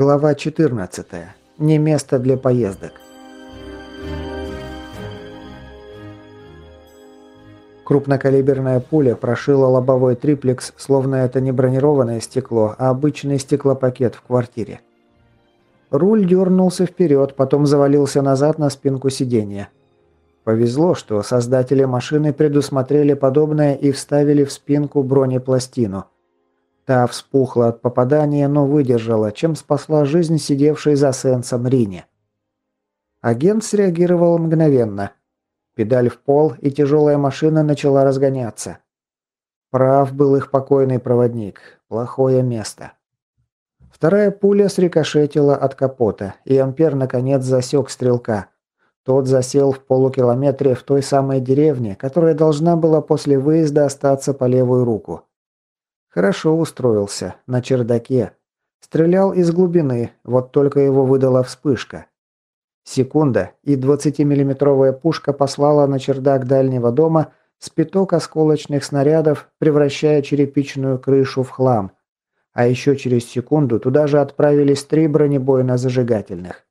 Глава 14. Не место для поездок. Крупнокалиберная пуля прошила лобовой триплекс, словно это не бронированное стекло, а обычный стеклопакет в квартире. Руль дернулся вперед, потом завалился назад на спинку сиденья. Повезло, что создатели машины предусмотрели подобное и вставили в спинку бронепластину – Та вспухла от попадания, но выдержала, чем спасла жизнь сидевшей за сенсом Рине. Агент среагировал мгновенно. Педаль в пол, и тяжелая машина начала разгоняться. Прав был их покойный проводник. Плохое место. Вторая пуля срикошетила от капота, и Ампер наконец засек стрелка. Тот засел в полукилометре в той самой деревне, которая должна была после выезда остаться по левую руку. Хорошо устроился, на чердаке. Стрелял из глубины, вот только его выдала вспышка. Секунда, и 20-миллиметровая пушка послала на чердак дальнего дома спиток осколочных снарядов, превращая черепичную крышу в хлам. А еще через секунду туда же отправились три бронебойно-зажигательных.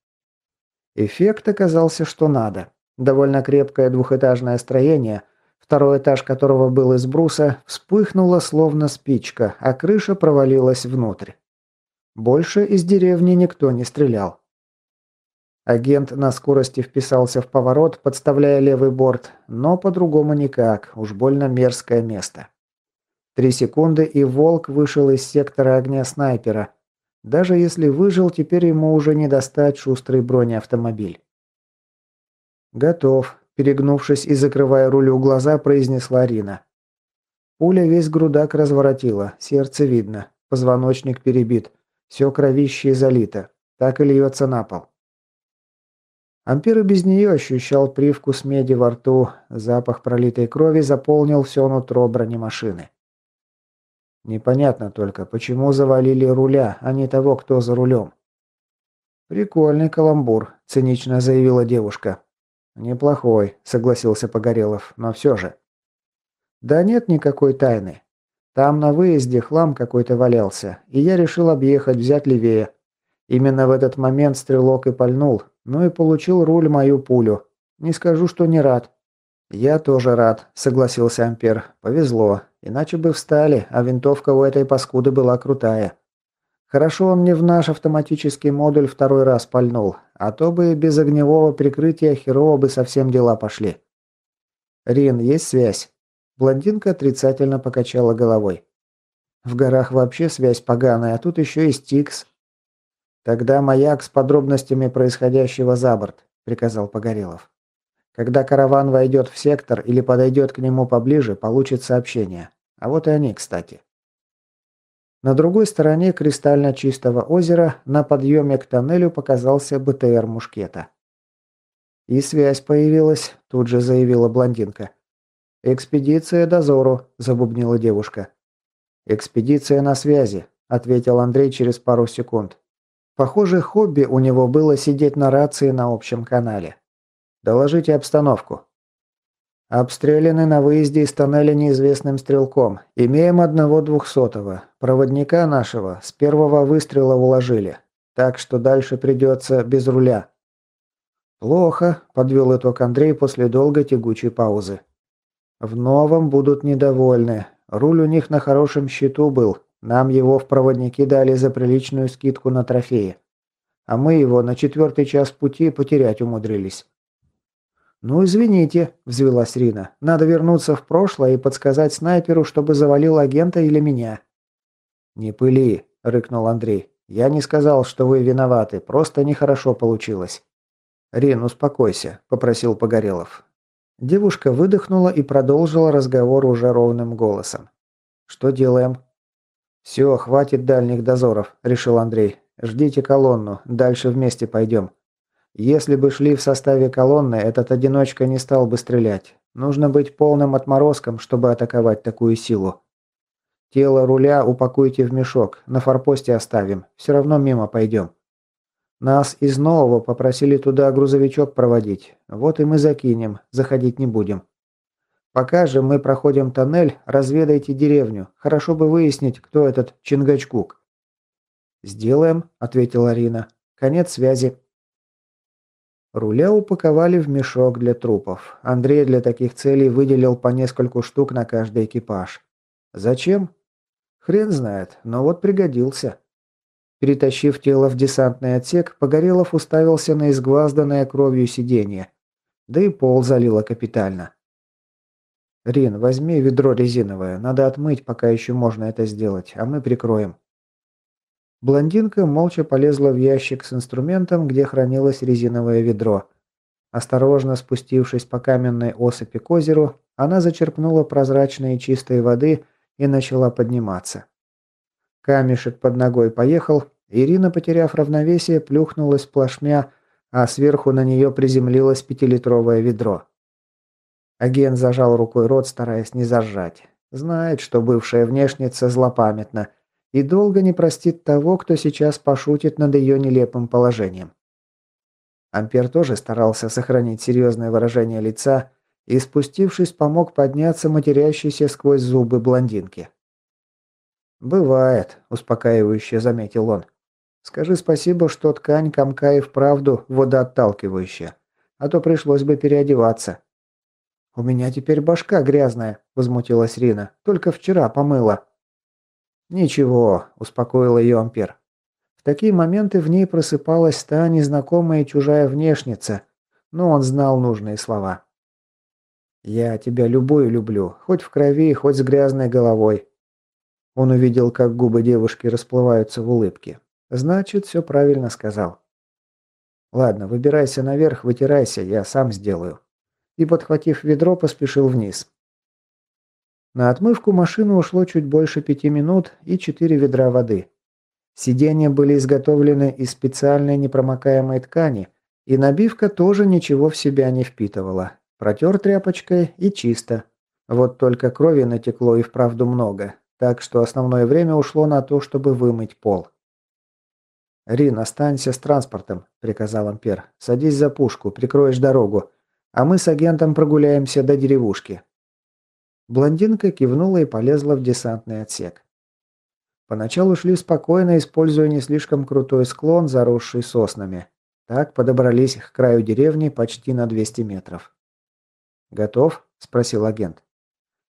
Эффект оказался что надо. Довольно крепкое двухэтажное строение – второй этаж которого был из бруса, вспыхнула словно спичка, а крыша провалилась внутрь. Больше из деревни никто не стрелял. Агент на скорости вписался в поворот, подставляя левый борт, но по-другому никак, уж больно мерзкое место. Три секунды, и «Волк» вышел из сектора огня снайпера. Даже если выжил, теперь ему уже не достать шустрый бронеавтомобиль. «Готов», Перегнувшись и закрывая рулю глаза, произнесла Рина. Пуля весь грудак разворотила, сердце видно, позвоночник перебит, все кровище залито, так и льется на пол. Ампер и без нее ощущал привкус меди во рту, запах пролитой крови заполнил все нутро бронемашины. Непонятно только, почему завалили руля, а не того, кто за рулем. «Прикольный каламбур», – цинично заявила девушка. «Неплохой», — согласился Погорелов, — «но все же». «Да нет никакой тайны. Там на выезде хлам какой-то валялся, и я решил объехать, взять левее. Именно в этот момент стрелок и пальнул, ну и получил руль мою пулю. Не скажу, что не рад». «Я тоже рад», — согласился Ампер. «Повезло. Иначе бы встали, а винтовка у этой паскуды была крутая». Хорошо он не в наш автоматический модуль второй раз пальнул, а то бы без огневого прикрытия херово бы совсем дела пошли. «Рин, есть связь?» Блондинка отрицательно покачала головой. «В горах вообще связь поганая, а тут еще и Стикс». «Тогда маяк с подробностями происходящего за борт», — приказал Погорелов. «Когда караван войдет в сектор или подойдет к нему поближе, получит сообщение. А вот и они, кстати». На другой стороне кристально чистого озера на подъеме к тоннелю показался БТР Мушкета. «И связь появилась», – тут же заявила блондинка. «Экспедиция дозору», – забубнила девушка. «Экспедиция на связи», – ответил Андрей через пару секунд. Похоже, хобби у него было сидеть на рации на общем канале. «Доложите обстановку». Обстреляны на выезде из тоннеля неизвестным стрелком. Имеем одного двухсотого. Проводника нашего с первого выстрела уложили. Так что дальше придется без руля. Плохо, подвел итог Андрей после долгой тягучей паузы. В новом будут недовольны. Руль у них на хорошем счету был. Нам его в проводники дали за приличную скидку на трофеи. А мы его на четвертый час пути потерять умудрились. «Ну, извините», – взвелась Рина. «Надо вернуться в прошлое и подсказать снайперу, чтобы завалил агента или меня». «Не пыли», – рыкнул Андрей. «Я не сказал, что вы виноваты, просто нехорошо получилось». «Рин, успокойся», – попросил Погорелов. Девушка выдохнула и продолжила разговор уже ровным голосом. «Что делаем?» «Все, хватит дальних дозоров», – решил Андрей. «Ждите колонну, дальше вместе пойдем. Если бы шли в составе колонны, этот одиночка не стал бы стрелять. Нужно быть полным отморозком, чтобы атаковать такую силу. Тело руля упакуйте в мешок, на форпосте оставим, все равно мимо пойдем. Нас из нового попросили туда грузовичок проводить, вот и мы закинем, заходить не будем. Пока же мы проходим тоннель, разведайте деревню, хорошо бы выяснить, кто этот Чингачкук. «Сделаем», — ответила Арина. «Конец связи». Руля упаковали в мешок для трупов. Андрей для таких целей выделил по нескольку штук на каждый экипаж. Зачем? Хрен знает, но вот пригодился. Перетащив тело в десантный отсек, Погорелов уставился на изгвазданное кровью сиденье. Да и пол залило капитально. «Рин, возьми ведро резиновое. Надо отмыть, пока еще можно это сделать, а мы прикроем». Блондинка молча полезла в ящик с инструментом, где хранилось резиновое ведро. Осторожно спустившись по каменной осыпи к озеру, она зачерпнула прозрачной чистой воды и начала подниматься. Камешек под ногой поехал, Ирина, потеряв равновесие, плюхнулась плашмя, а сверху на нее приземлилось пятилитровое ведро. Агент зажал рукой рот, стараясь не зажать. Знает, что бывшая внешница злопамятна и долго не простит того, кто сейчас пошутит над ее нелепым положением. Ампер тоже старался сохранить серьезное выражение лица и, спустившись, помог подняться матерящейся сквозь зубы блондинки. «Бывает», – успокаивающе заметил он. «Скажи спасибо, что ткань комка и вправду водоотталкивающая, а то пришлось бы переодеваться». «У меня теперь башка грязная», – возмутилась Рина. «Только вчера помыла». «Ничего», – успокоил ее Ампер. В такие моменты в ней просыпалась та незнакомая чужая внешница, но он знал нужные слова. «Я тебя любую люблю, хоть в крови, хоть с грязной головой». Он увидел, как губы девушки расплываются в улыбке. «Значит, все правильно сказал». «Ладно, выбирайся наверх, вытирайся, я сам сделаю» и, подхватив ведро, поспешил вниз. На отмывку машины ушло чуть больше пяти минут и четыре ведра воды. Сиденья были изготовлены из специальной непромокаемой ткани, и набивка тоже ничего в себя не впитывала. Протер тряпочкой и чисто. Вот только крови натекло и вправду много, так что основное время ушло на то, чтобы вымыть пол. «Рин, останься с транспортом», – приказал Ампер. «Садись за пушку, прикроешь дорогу а мы с агентом прогуляемся до деревушки». Блондинка кивнула и полезла в десантный отсек. Поначалу шли спокойно, используя не слишком крутой склон, заросший соснами. Так подобрались к краю деревни почти на 200 метров. «Готов?» – спросил агент.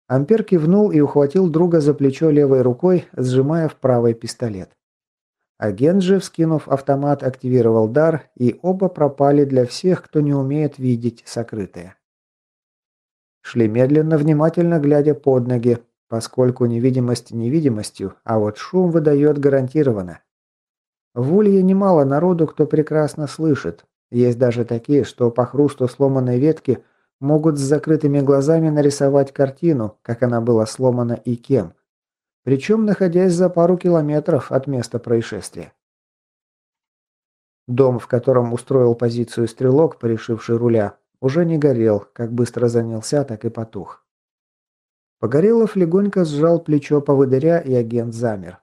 Ампер кивнул и ухватил друга за плечо левой рукой, сжимая в правый пистолет. Агент же, вскинув автомат, активировал дар, и оба пропали для всех, кто не умеет видеть сокрытое. Шли медленно, внимательно глядя под ноги, поскольку невидимость невидимостью, а вот шум выдает гарантированно. В Улье немало народу, кто прекрасно слышит. Есть даже такие, что по хрусту сломанной ветки могут с закрытыми глазами нарисовать картину, как она была сломана и кем – причем находясь за пару километров от места происшествия. Дом, в котором устроил позицию стрелок, порешивший руля, уже не горел, как быстро занялся, так и потух. Погорелов легонько сжал плечо поводыря, и агент замер.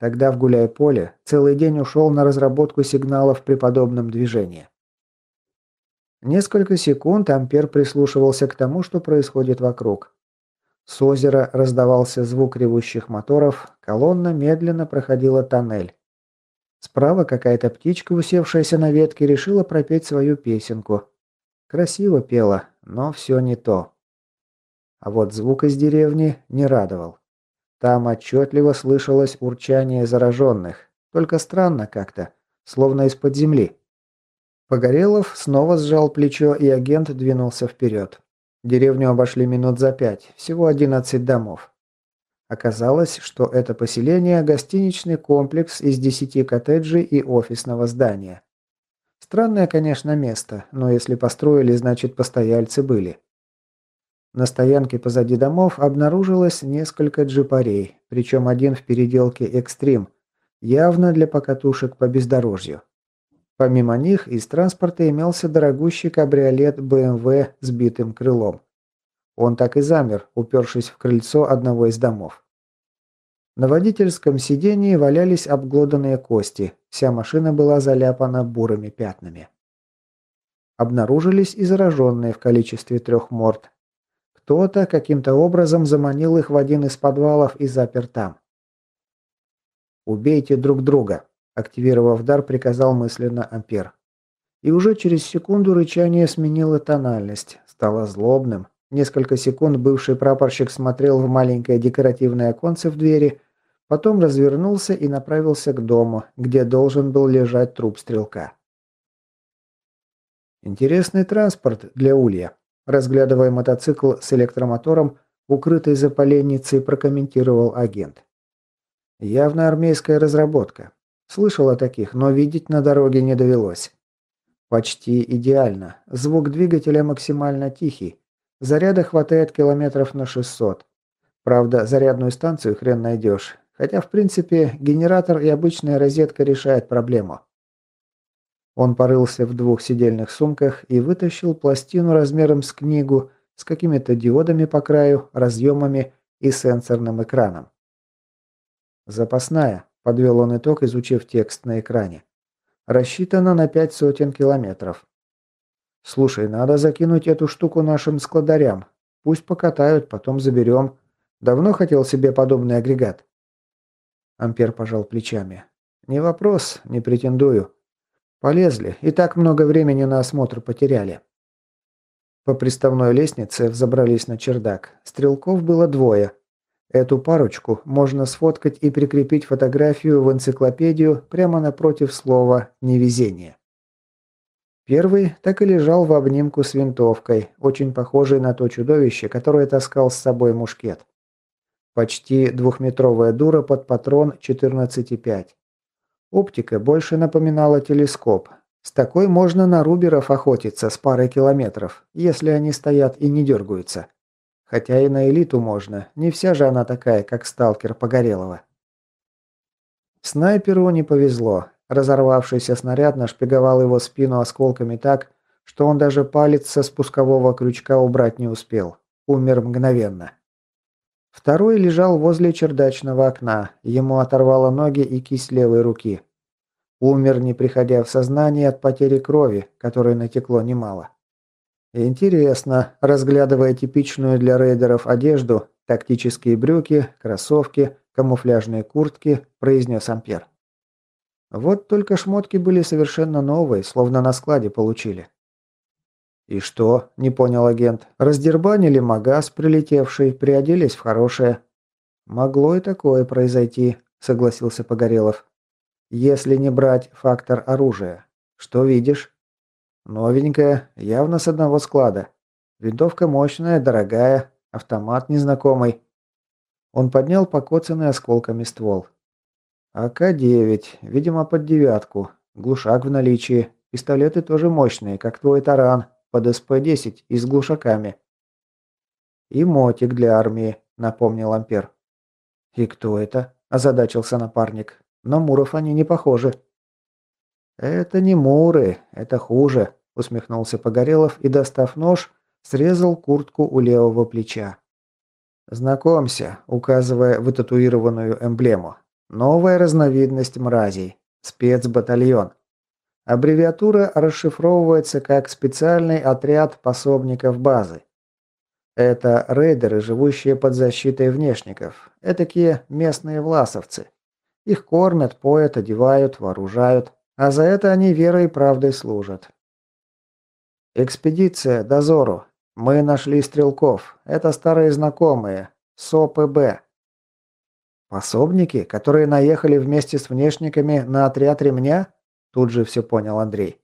Тогда в гуляй-поле целый день ушел на разработку сигналов при подобном движении. Несколько секунд Ампер прислушивался к тому, что происходит вокруг. С озера раздавался звук ревущих моторов, колонна медленно проходила тоннель. Справа какая-то птичка, усевшаяся на ветке, решила пропеть свою песенку. Красиво пела, но все не то. А вот звук из деревни не радовал. Там отчетливо слышалось урчание зараженных, только странно как-то, словно из-под земли. Погорелов снова сжал плечо, и агент двинулся вперед. Деревню обошли минут за пять, всего 11 домов. Оказалось, что это поселение – гостиничный комплекс из 10 коттеджей и офисного здания. Странное, конечно, место, но если построили, значит постояльцы были. На стоянке позади домов обнаружилось несколько джипарей, причем один в переделке «Экстрим», явно для покатушек по бездорожью. Помимо них из транспорта имелся дорогущий кабриолет BMW с битым крылом. Он так и замер, упершись в крыльцо одного из домов. На водительском сидении валялись обглоданные кости, вся машина была заляпана бурыми пятнами. Обнаружились и зараженные в количестве трех морд. Кто-то каким-то образом заманил их в один из подвалов и запер там. «Убейте друг друга», Активировав дар, приказал мысленно Ампер. И уже через секунду рычание сменило тональность, стало злобным. Несколько секунд бывший прапорщик смотрел в маленькое декоративное оконце в двери, потом развернулся и направился к дому, где должен был лежать труп стрелка. Интересный транспорт для Улья. Разглядывая мотоцикл с электромотором, укрытый за поленницей, прокомментировал агент. Явно армейская разработка. Слышал о таких, но видеть на дороге не довелось. Почти идеально. Звук двигателя максимально тихий. Заряда хватает километров на 600. Правда, зарядную станцию хрен найдешь. Хотя, в принципе, генератор и обычная розетка решают проблему. Он порылся в двух сидельных сумках и вытащил пластину размером с книгу с какими-то диодами по краю, разъемами и сенсорным экраном. «Запасная», – подвел он итог, изучив текст на экране. «Рассчитана на пять сотен километров. Слушай, надо закинуть эту штуку нашим складарям. Пусть покатают, потом заберем. Давно хотел себе подобный агрегат». Ампер пожал плечами. «Не вопрос, не претендую. Полезли, и так много времени на осмотр потеряли. По приставной лестнице взобрались на чердак. Стрелков было двое. Эту парочку можно сфоткать и прикрепить фотографию в энциклопедию прямо напротив слова «невезение». Первый так и лежал в обнимку с винтовкой, очень похожей на то чудовище, которое таскал с собой мушкет. Почти двухметровая дура под патрон 14,5. Оптика больше напоминала телескоп. С такой можно на руберов охотиться с парой километров, если они стоят и не дергаются. Хотя и на элиту можно, не вся же она такая, как сталкер Погорелова. Снайперу не повезло. Разорвавшийся снаряд нашпиговал его спину осколками так, что он даже палец со спускового крючка убрать не успел. Умер мгновенно. Второй лежал возле чердачного окна, ему оторвало ноги и кисть левой руки. Умер, не приходя в сознание от потери крови, которой натекло немало. Интересно, разглядывая типичную для рейдеров одежду, тактические брюки, кроссовки, камуфляжные куртки, произнес Ампер. Вот только шмотки были совершенно новые, словно на складе получили. «И что?» – не понял агент. «Раздербанили магаз, прилетевший, приоделись в хорошее». «Могло и такое произойти», – согласился Погорелов. «Если не брать фактор оружия. Что видишь?» «Новенькая, явно с одного склада. Винтовка мощная, дорогая, автомат незнакомый». Он поднял покоцанный осколками ствол. АК-9, видимо, под девятку. Глушак в наличии. Пистолеты тоже мощные, как твой таран под СП-10 и с глушаками. «И мотик для армии», — напомнил Ампер. «И кто это?» – озадачился напарник. «На Муров они не похожи». «Это не Муры, это хуже», – усмехнулся Погорелов и, достав нож, срезал куртку у левого плеча. «Знакомься», – указывая вытатуированную эмблему. «Новая разновидность мразей. Спецбатальон. Аббревиатура расшифровывается как «Специальный отряд пособников базы». Это рейдеры, живущие под защитой внешников. Этакие местные власовцы. Их кормят, поят, одевают, вооружают. А за это они верой и правдой служат. Экспедиция дозору. Мы нашли стрелков. Это старые знакомые. СОП и Б. Пособники, которые наехали вместе с внешниками на отряд ремня? Тут же все понял Андрей.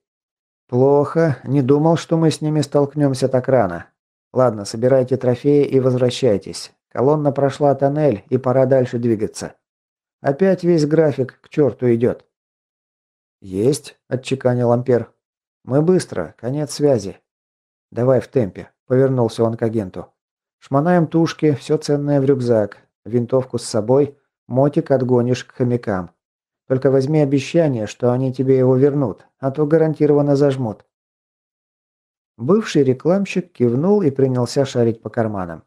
«Плохо. Не думал, что мы с ними столкнемся так рано. Ладно, собирайте трофеи и возвращайтесь. Колонна прошла тоннель, и пора дальше двигаться. Опять весь график к черту идет». «Есть», – отчеканил Ампер. «Мы быстро. Конец связи». «Давай в темпе», – повернулся он к агенту. «Шмонаем тушки, все ценное в рюкзак. Винтовку с собой. Мотик отгонишь к хомякам. Только возьми обещание, что они тебе его вернут, а то гарантированно зажмут». Бывший рекламщик кивнул и принялся шарить по карманам.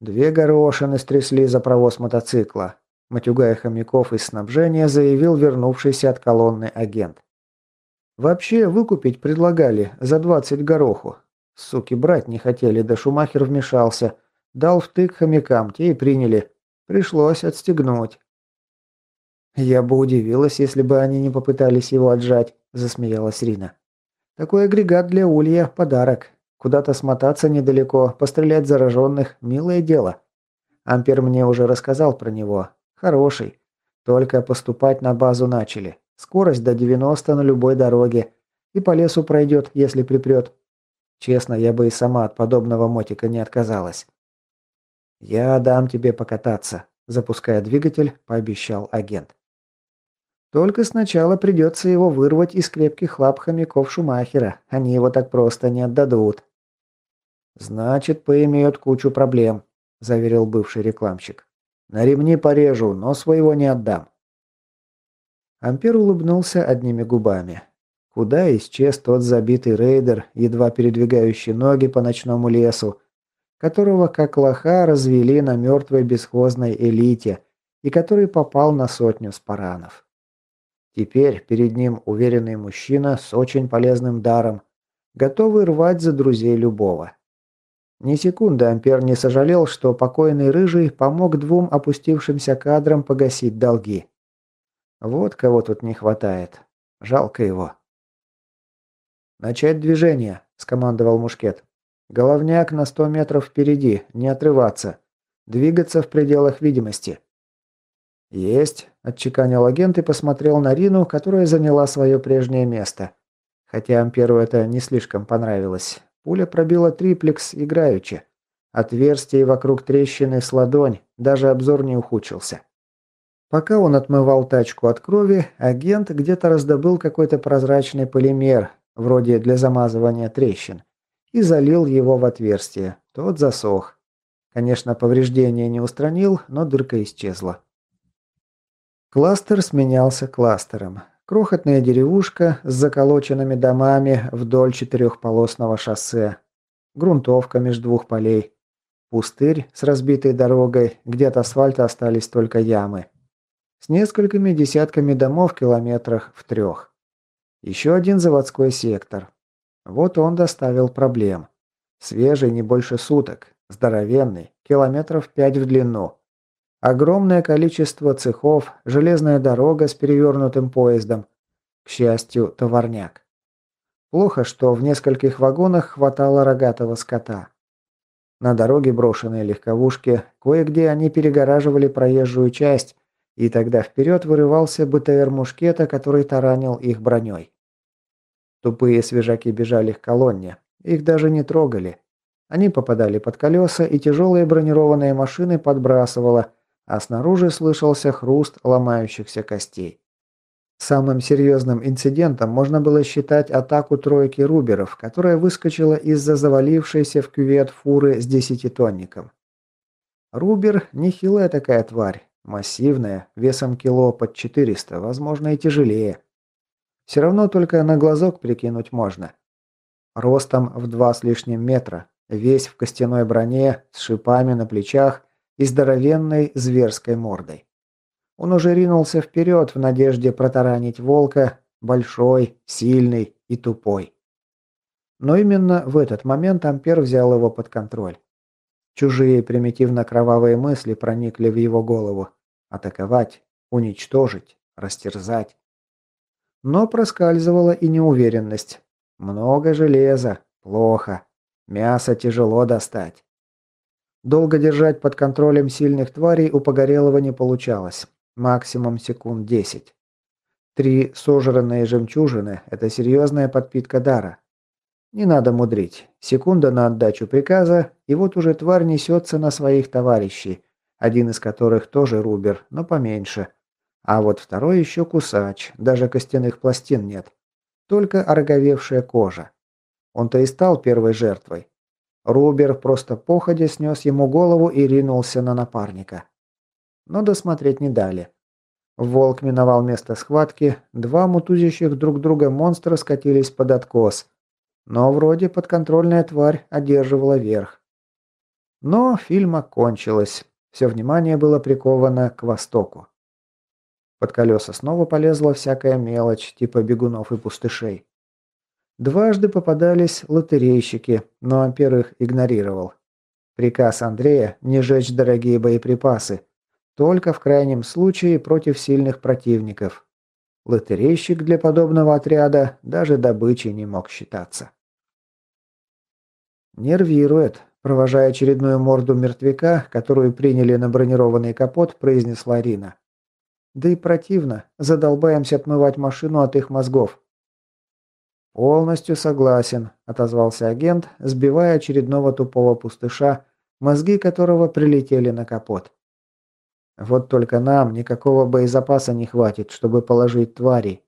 Две горошины стрясли за провоз мотоцикла. Матюгая хомяков из снабжения, заявил вернувшийся от колонны агент. Вообще выкупить предлагали за 20 гороху. Суки брать не хотели, да Шумахер вмешался. Дал втык хомякам, те и приняли. Пришлось отстегнуть. «Я бы удивилась, если бы они не попытались его отжать», – засмеялась Рина. «Такой агрегат для улья – подарок. Куда-то смотаться недалеко, пострелять зараженных – милое дело. Ампер мне уже рассказал про него. Хороший. Только поступать на базу начали. Скорость до 90 на любой дороге. И по лесу пройдет, если припрет. Честно, я бы и сама от подобного мотика не отказалась. «Я дам тебе покататься», – запуская двигатель, пообещал агент. Только сначала придется его вырвать из крепких лап хомяков Шумахера. Они его так просто не отдадут. «Значит, поимеют кучу проблем», – заверил бывший рекламщик. «На ремни порежу, но своего не отдам». Ампер улыбнулся одними губами. Куда исчез тот забитый рейдер, едва передвигающий ноги по ночному лесу, которого как лоха развели на мертвой бесхозной элите и который попал на сотню спаранов. Теперь перед ним уверенный мужчина с очень полезным даром, готовый рвать за друзей любого. Ни секунды Ампер не сожалел, что покойный Рыжий помог двум опустившимся кадрам погасить долги. Вот кого тут не хватает. Жалко его. «Начать движение», – скомандовал Мушкет. «Головняк на сто метров впереди, не отрываться. Двигаться в пределах видимости». «Есть», – отчеканил агент и посмотрел на Рину, которая заняла свое прежнее место. Хотя Амперу это не слишком понравилось. Пуля пробила триплекс играючи. Отверстие вокруг трещины с ладонь, даже обзор не ухудшился. Пока он отмывал тачку от крови, агент где-то раздобыл какой-то прозрачный полимер, вроде для замазывания трещин, и залил его в отверстие. Тот засох. Конечно, повреждения не устранил, но дырка исчезла. Кластер сменялся кластером. Крохотная деревушка с заколоченными домами вдоль четырехполосного шоссе. Грунтовка между двух полей. Пустырь с разбитой дорогой, где от асфальта остались только ямы. С несколькими десятками домов километрах в трех. Еще один заводской сектор. Вот он доставил проблем. Свежий не больше суток. Здоровенный, километров пять в длину. Огромное количество цехов, железная дорога с перевернутым поездом. К счастью, товарняк. Плохо, что в нескольких вагонах хватало рогатого скота. На дороге брошенные легковушки, кое-где они перегораживали проезжую часть, и тогда вперед вырывался БТР Мушкета, который таранил их броней. Тупые свежаки бежали к колонне, их даже не трогали. Они попадали под колеса, и тяжелые бронированные машины подбрасывало, а снаружи слышался хруст ломающихся костей. Самым серьезным инцидентом можно было считать атаку тройки руберов, которая выскочила из-за завалившейся в кювет фуры с десятитонником. Рубер – нехилая такая тварь, массивная, весом кило под 400, возможно и тяжелее. Все равно только на глазок прикинуть можно. Ростом в два с лишним метра, весь в костяной броне, с шипами на плечах и здоровенной зверской мордой. Он уже ринулся вперед в надежде протаранить волка, большой, сильный и тупой. Но именно в этот момент Ампер взял его под контроль. Чужие примитивно-кровавые мысли проникли в его голову. Атаковать, уничтожить, растерзать. Но проскальзывала и неуверенность. Много железа, плохо. Мясо тяжело достать. Долго держать под контролем сильных тварей у Погорелого не получалось. Максимум секунд 10. Три сожранные жемчужины – это серьезная подпитка дара. Не надо мудрить. Секунда на отдачу приказа, и вот уже тварь несется на своих товарищей, один из которых тоже рубер, но поменьше. А вот второй еще кусач, даже костяных пластин нет. Только ороговевшая кожа. Он-то и стал первой жертвой. Рубер просто походя снес ему голову и ринулся на напарника. Но досмотреть не дали. Волк миновал место схватки, два мутузящих друг друга монстра скатились под откос. Но вроде подконтрольная тварь одерживала верх. Но фильм окончилось. Все внимание было приковано к востоку. Под колеса снова полезла всякая мелочь, типа бегунов и пустышей. Дважды попадались лотерейщики, но Ампер их игнорировал. Приказ Андрея – не жечь дорогие боеприпасы. Только в крайнем случае против сильных противников. Лотерейщик для подобного отряда даже добычей не мог считаться. Нервирует, провожая очередную морду мертвяка, которую приняли на бронированный капот, произнесла Рина. Да и противно, задолбаемся отмывать машину от их мозгов. «Полностью согласен», – отозвался агент, сбивая очередного тупого пустыша, мозги которого прилетели на капот. «Вот только нам никакого боезапаса не хватит, чтобы положить тварей.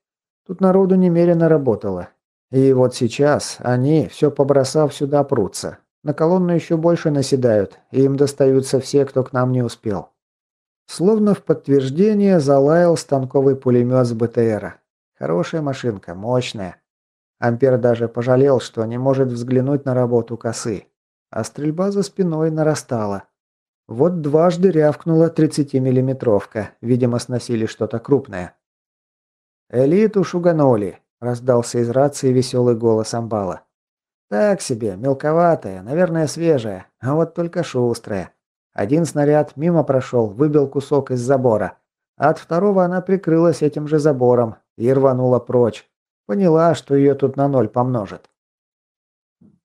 Тут народу немерено работало. И вот сейчас они, все побросав сюда, прутся. На колонну еще больше наседают, и им достаются все, кто к нам не успел». Словно в подтверждение залаял станковый пулемет с БТРа. Хорошая машинка, мощная. Ампер даже пожалел, что не может взглянуть на работу косы. А стрельба за спиной нарастала. Вот дважды рявкнула 30-миллиметровка. Видимо, сносили что-то крупное. «Элиту шуганули», – раздался из рации веселый голос Амбала. «Так себе, мелковатая, наверное, свежая, а вот только шустрая. Один снаряд мимо прошел, выбил кусок из забора. А от второго она прикрылась этим же забором и рванула прочь. Поняла, что ее тут на ноль помножат.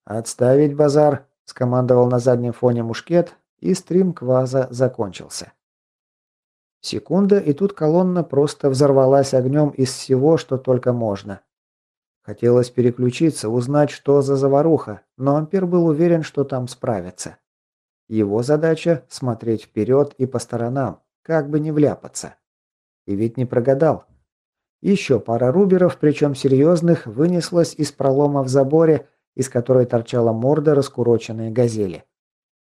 «Отставить базар», – скомандовал на заднем фоне мушкет, и стрим кваза закончился. Секунда, и тут колонна просто взорвалась огнем из всего, что только можно. Хотелось переключиться, узнать, что за заваруха, но Ампер был уверен, что там справится. Его задача – смотреть вперед и по сторонам, как бы не вляпаться. И ведь не прогадал. Еще пара руберов, причем серьезных, вынеслась из пролома в заборе, из которой торчала морда раскуроченной газели.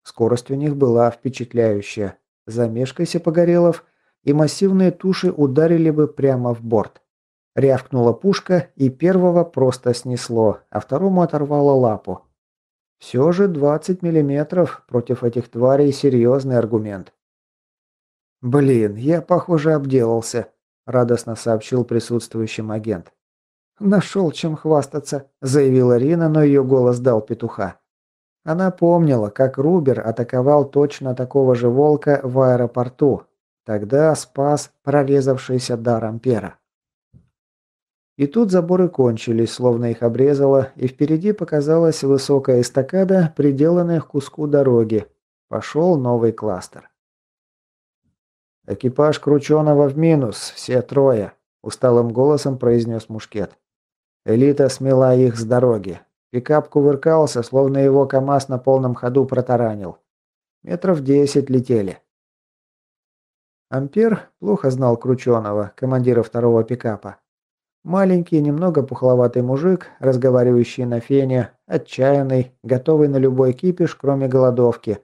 Скорость у них была впечатляющая. Замешкайся, Погорелов, и массивные туши ударили бы прямо в борт. Рявкнула пушка, и первого просто снесло, а второму оторвало лапу. Все же 20 миллиметров против этих тварей серьезный аргумент. Блин, я, похоже, обделался. – радостно сообщил присутствующим агент. «Нашел чем хвастаться», – заявила Рина, но ее голос дал петуха. Она помнила, как Рубер атаковал точно такого же волка в аэропорту. Тогда спас прорезавшийся дар Ампера. И тут заборы кончились, словно их обрезало, и впереди показалась высокая эстакада, приделанная к куску дороги. Пошел новый кластер. «Экипаж Крученого в минус, все трое», – усталым голосом произнес Мушкет. Элита смела их с дороги. Пикап кувыркался, словно его КамАЗ на полном ходу протаранил. Метров десять летели. Ампер плохо знал Крученого, командира второго пикапа. Маленький, немного пухловатый мужик, разговаривающий на фене, отчаянный, готовый на любой кипиш, кроме голодовки.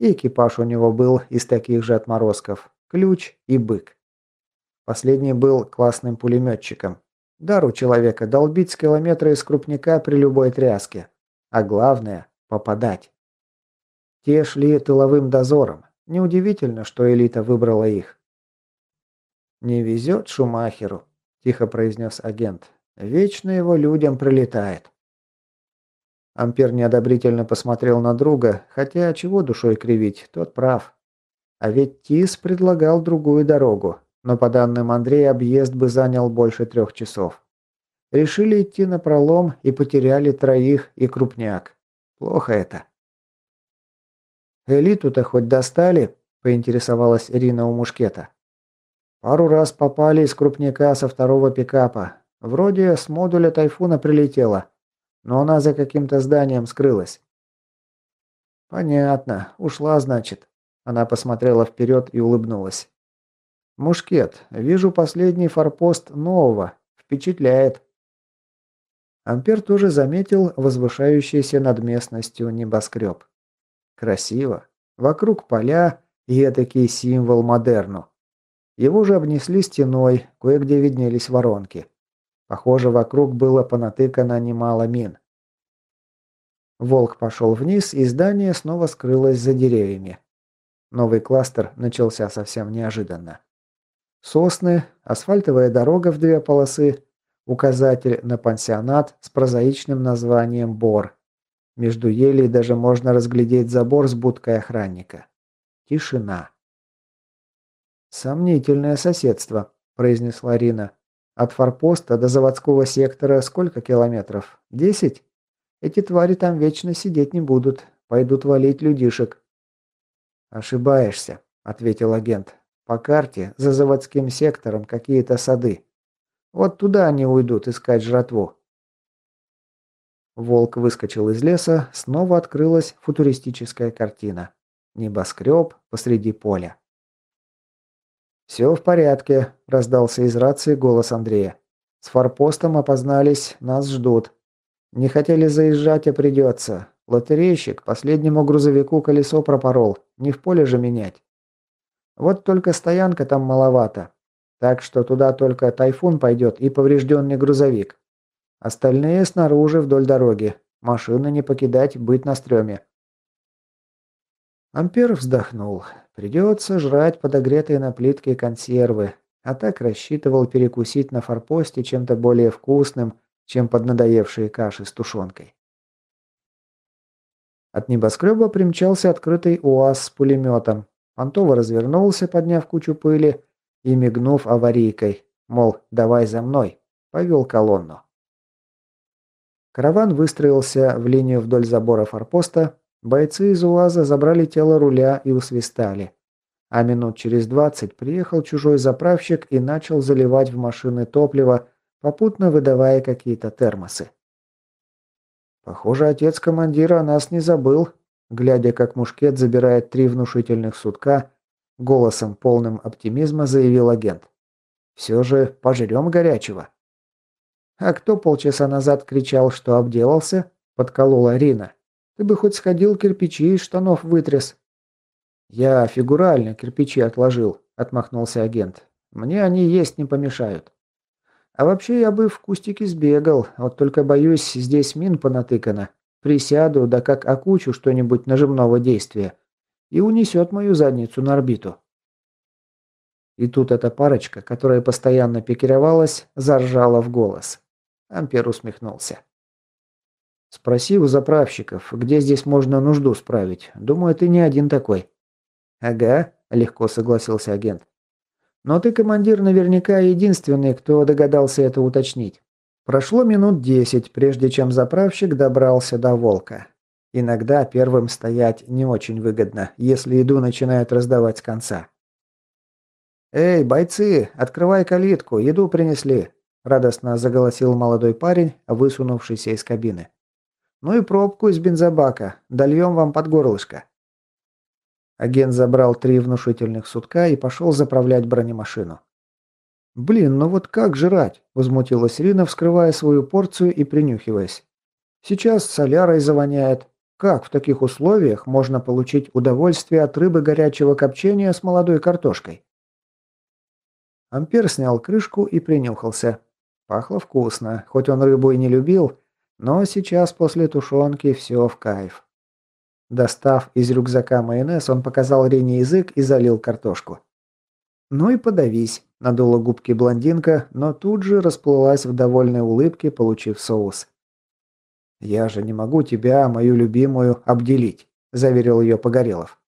И экипаж у него был из таких же отморозков. Ключ и бык. Последний был классным пулеметчиком. Дар у человека долбить с километра из крупника при любой тряске. А главное – попадать. Те шли тыловым дозором. Неудивительно, что элита выбрала их. «Не везет Шумахеру», – тихо произнес агент. «Вечно его людям прилетает». Ампер неодобрительно посмотрел на друга, хотя чего душой кривить, тот прав. А ведь Тис предлагал другую дорогу, но по данным Андрея объезд бы занял больше трех часов. Решили идти на пролом и потеряли троих и крупняк. Плохо это. «Элиту-то хоть достали?» – поинтересовалась Ирина у Мушкета. «Пару раз попали из крупняка со второго пикапа. Вроде с модуля Тайфуна прилетела, но она за каким-то зданием скрылась». «Понятно. Ушла, значит», она посмотрела вперед и улыбнулась. «Мушкет, вижу последний форпост нового. Впечатляет». Ампер тоже заметил возвышающийся над местностью небоскреб. Красиво. Вокруг поля и этакий символ модерну. Его же обнесли стеной, кое-где виднелись воронки. Похоже, вокруг было понатыкано немало мин. Волк пошел вниз, и здание снова скрылось за деревьями. Новый кластер начался совсем неожиданно. Сосны, асфальтовая дорога в две полосы, указатель на пансионат с прозаичным названием «Бор». Между елей даже можно разглядеть забор с будкой охранника. Тишина. «Сомнительное соседство», – произнесла Рина. «От форпоста до заводского сектора сколько километров? Десять? Эти твари там вечно сидеть не будут. Пойдут валить людишек». «Ошибаешься», – ответил агент. «По карте за заводским сектором какие-то сады. Вот туда они уйдут искать жратву». Волк выскочил из леса, снова открылась футуристическая картина. Небоскреб посреди поля. «Все в порядке», – раздался из рации голос Андрея. «С форпостом опознались, нас ждут. Не хотели заезжать, а придется. Лотерейщик последнему грузовику колесо пропорол, не в поле же менять. Вот только стоянка там маловато. Так что туда только тайфун пойдет и поврежденный грузовик. Остальные снаружи вдоль дороги. Машины не покидать, быть на стреме. Ампер вздохнул. Придется жрать подогретые на плитке консервы, а так рассчитывал перекусить на форпосте чем-то более вкусным, чем поднадоевшие каши с тушенкой. От небоскреба примчался открытый УАЗ с пулеметом. Понтово развернулся, подняв кучу пыли, и, мигнув аварийкой, мол, давай за мной, повел колонну. Караван выстроился в линию вдоль забора форпоста, Бойцы из УАЗа забрали тело руля и усвистали. А минут через двадцать приехал чужой заправщик и начал заливать в машины топливо, попутно выдавая какие-то термосы. Похоже, отец командира нас не забыл, глядя, как мушкет забирает три внушительных сутка, голосом полным оптимизма заявил агент. Все же пожрем горячего. А кто полчаса назад кричал, что обделался, подколола Рина. Ты бы хоть сходил кирпичи из штанов вытряс». «Я фигурально кирпичи отложил», — отмахнулся агент. «Мне они есть не помешают». «А вообще я бы в кустике сбегал, вот только боюсь, здесь мин понатыкано. Присяду, да как окучу что-нибудь нажимного действия, и унесет мою задницу на орбиту». И тут эта парочка, которая постоянно пикировалась, заржала в голос. Ампер усмехнулся. Спроси у заправщиков, где здесь можно нужду справить. Думаю, ты не один такой. Ага, легко согласился агент. Но ты, командир, наверняка единственный, кто догадался это уточнить. Прошло минут десять, прежде чем заправщик добрался до волка. Иногда первым стоять не очень выгодно, если еду начинают раздавать с конца. «Эй, бойцы, открывай калитку, еду принесли!» – радостно заголосил молодой парень, высунувшийся из кабины. Ну и пробку из бензобака. Дольем вам под горлышко». Агент забрал три внушительных сутка и пошел заправлять бронемашину. «Блин, ну вот как жрать?» – возмутилась Рина, вскрывая свою порцию и принюхиваясь. «Сейчас солярой завоняет. Как в таких условиях можно получить удовольствие от рыбы горячего копчения с молодой картошкой?» Ампер снял крышку и принюхался. Пахло вкусно, хоть он рыбу и не любил, но сейчас после тушенки все в кайф. Достав из рюкзака майонез, он показал Рене язык и залил картошку. «Ну и подавись», – надула губки блондинка, но тут же расплылась в довольной улыбке, получив соус. «Я же не могу тебя, мою любимую, обделить», – заверил ее Погорелов.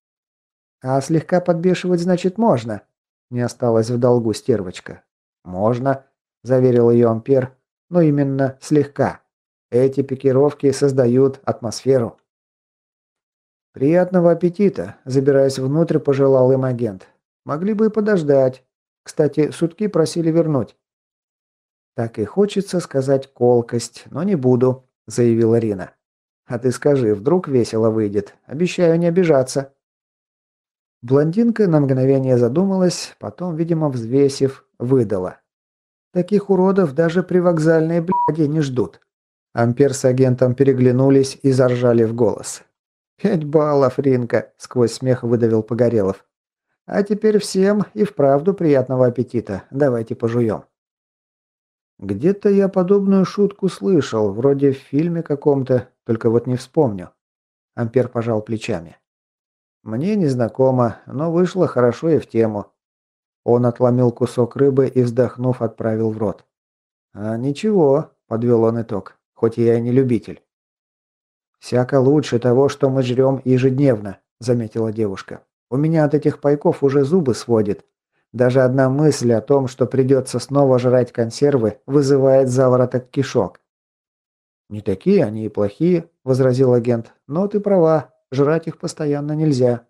«А слегка подбешивать, значит, можно?» – не осталось в долгу стервочка. «Можно», – заверил ее Ампер, – «но именно слегка». Эти пикировки создают атмосферу. «Приятного аппетита!» – забираясь внутрь, пожелал им агент. «Могли бы и подождать. Кстати, сутки просили вернуть». «Так и хочется сказать колкость, но не буду», – заявила Рина. «А ты скажи, вдруг весело выйдет. Обещаю не обижаться». Блондинка на мгновение задумалась, потом, видимо, взвесив, выдала. «Таких уродов даже при вокзальной бляде не ждут». Ампер с агентом переглянулись и заржали в голос. «Пять баллов, Ринка!» – сквозь смех выдавил Погорелов. «А теперь всем и вправду приятного аппетита. Давайте пожуем». Где-то я подобную шутку слышал, вроде в фильме каком-то, только вот не вспомню. Ампер пожал плечами. Мне незнакомо, но вышло хорошо и в тему. Он отломил кусок рыбы и, вздохнув, отправил в рот. «А ничего», – подвел он итог хоть я и не любитель. «Всяко лучше того, что мы жрем ежедневно», – заметила девушка. «У меня от этих пайков уже зубы сводит. Даже одна мысль о том, что придется снова жрать консервы, вызывает завороток кишок. «Не такие они и плохие», – возразил агент. «Но ты права, жрать их постоянно нельзя».